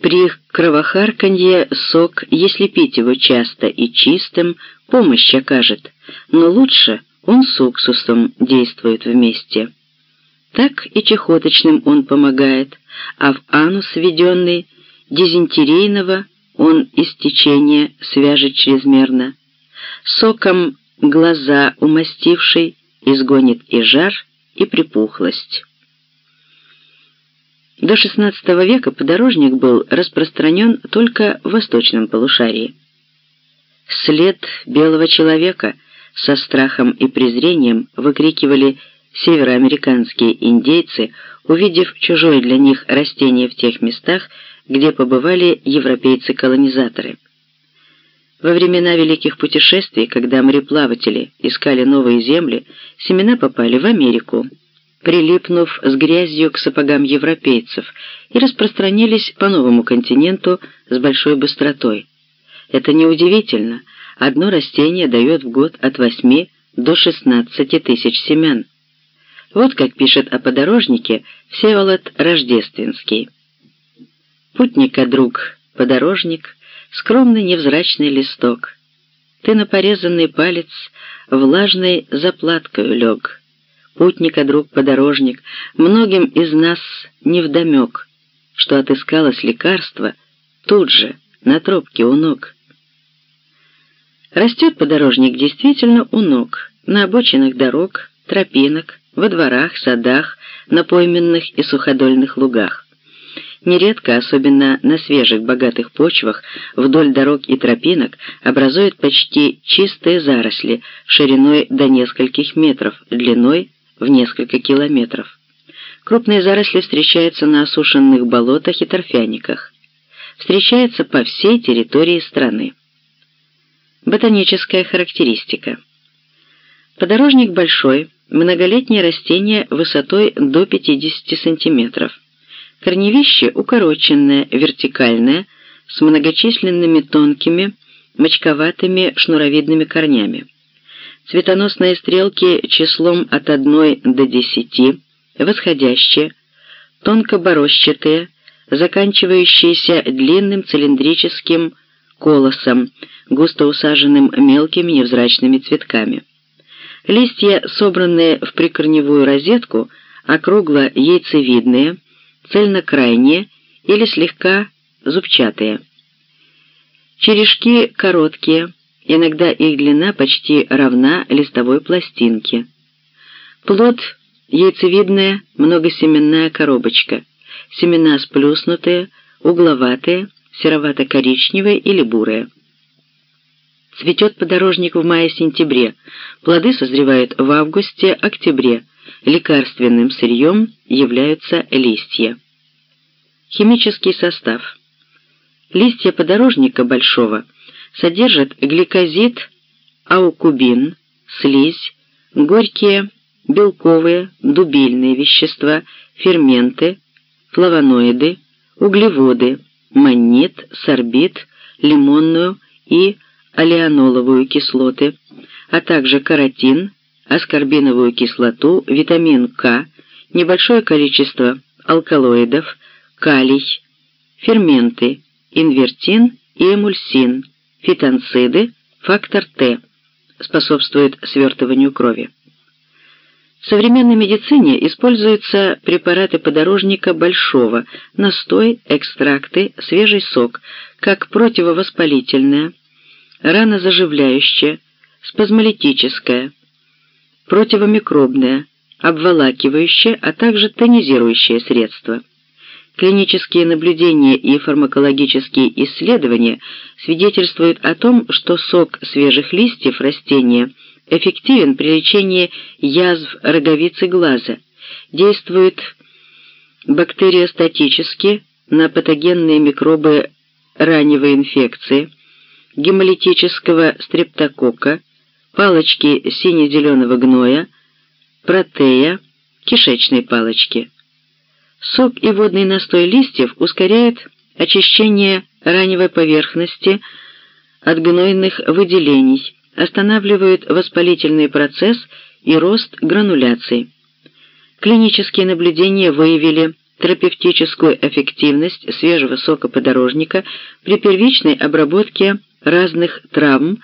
При кровохарканье сок, если пить его часто и чистым, помощь окажет, но лучше он с уксусом действует вместе. Так и чехоточным он помогает, а в анус введенный дизентерийного он истечение свяжет чрезмерно. Соком глаза умастивший изгонит и жар, и припухлость. До XVI века подорожник был распространен только в восточном полушарии. «След белого человека» со страхом и презрением выкрикивали североамериканские индейцы, увидев чужое для них растение в тех местах, где побывали европейцы-колонизаторы. Во времена Великих путешествий, когда мореплаватели искали новые земли, семена попали в Америку, прилипнув с грязью к сапогам европейцев, и распространились по новому континенту с большой быстротой. Это неудивительно, одно растение дает в год от 8 до 16 тысяч семян. Вот как пишет о подорожнике Всеволод Рождественский. «Путника, друг, подорожник, скромный невзрачный листок, ты на порезанный палец влажной заплаткою лег. Путника, друг, подорожник, многим из нас невдомек, что отыскалось лекарство тут же, на тропке у ног». Растет подорожник действительно у ног, на обочинах дорог, тропинок, во дворах, садах, на пойменных и суходольных лугах. Нередко, особенно на свежих богатых почвах, вдоль дорог и тропинок образуют почти чистые заросли шириной до нескольких метров, длиной в несколько километров. Крупные заросли встречаются на осушенных болотах и торфяниках. Встречаются по всей территории страны. Ботаническая характеристика. Подорожник большой, многолетнее растение высотой до 50 см. Корневище укороченное, вертикальное, с многочисленными тонкими, мочковатыми шнуровидными корнями. Цветоносные стрелки числом от 1 до 10, восходящие, тонкоборозчатые, заканчивающиеся длинным цилиндрическим колосом, густо усаженным мелкими невзрачными цветками. Листья, собранные в прикорневую розетку, округло-яйцевидные, цельнокрайние или слегка зубчатые. Черешки короткие, иногда их длина почти равна листовой пластинке. Плод – яйцевидная многосеменная коробочка. Семена сплюснутые, угловатые, серовато-коричневые или бурые. Цветет подорожник в мае-сентябре. Плоды созревают в августе-октябре. Лекарственным сырьем являются листья. Химический состав. Листья подорожника большого содержат гликозид, аукубин, слизь, горькие, белковые, дубильные вещества, ферменты, флавоноиды, углеводы, маннит, сорбит, лимонную и алианоловую кислоты, а также каротин, аскорбиновую кислоту, витамин К, небольшое количество алкалоидов, калий, ферменты, инвертин и эмульсин, фитонциды, фактор Т, способствует свертыванию крови. В современной медицине используются препараты подорожника большого, настой, экстракты, свежий сок, как противовоспалительное, ранозаживляющее, спазмолитическое, противомикробное, обволакивающее, а также тонизирующее средство. Клинические наблюдения и фармакологические исследования свидетельствуют о том, что сок свежих листьев растения эффективен при лечении язв роговицы глаза, действует бактериостатически на патогенные микробы раневой инфекции, гемолитического стрептокока, палочки сине-зеленого гноя, протея, кишечной палочки. Сок и водный настой листьев ускоряет очищение раневой поверхности от гнойных выделений, останавливают воспалительный процесс и рост грануляций. Клинические наблюдения выявили терапевтическую эффективность свежего сока подорожника при первичной обработке разных травм